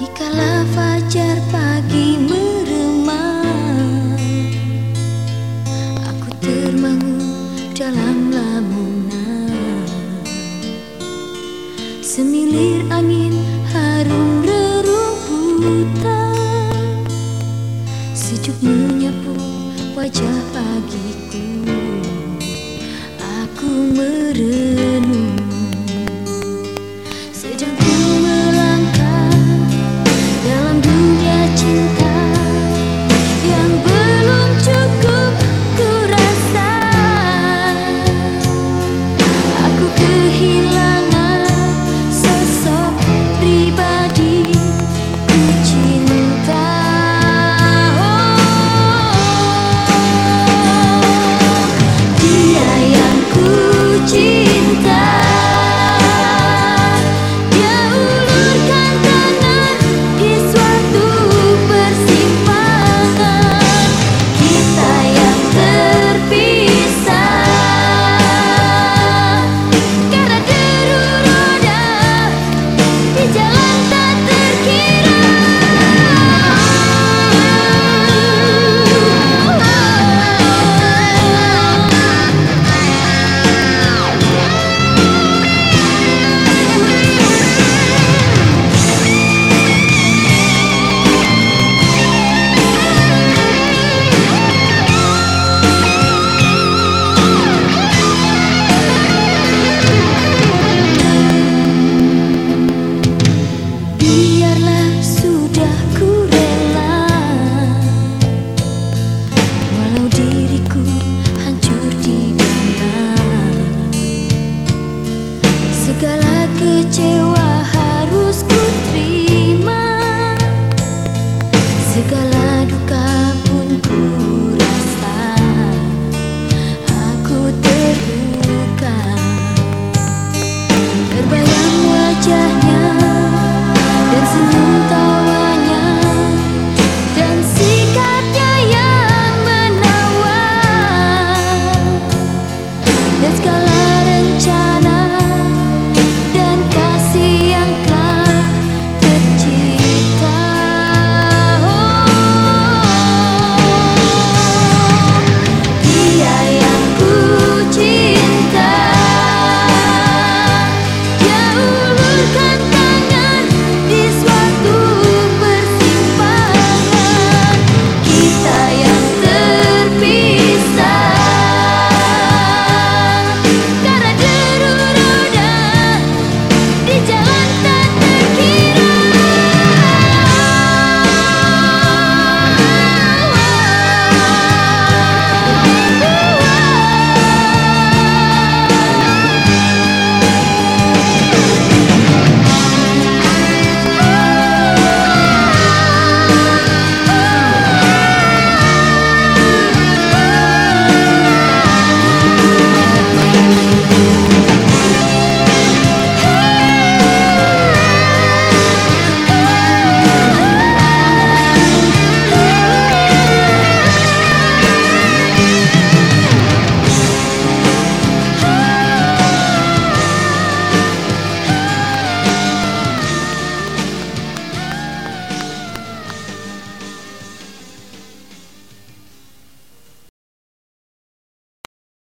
Dikala cinta Escalade and child